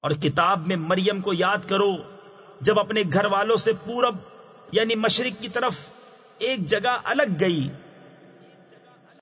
اور کتاب میں مریم کو یاد کرو، جب اپنے گھر والوں سے پورب یعنی مشرق کی طرف ایک جگہ الگ گئی۔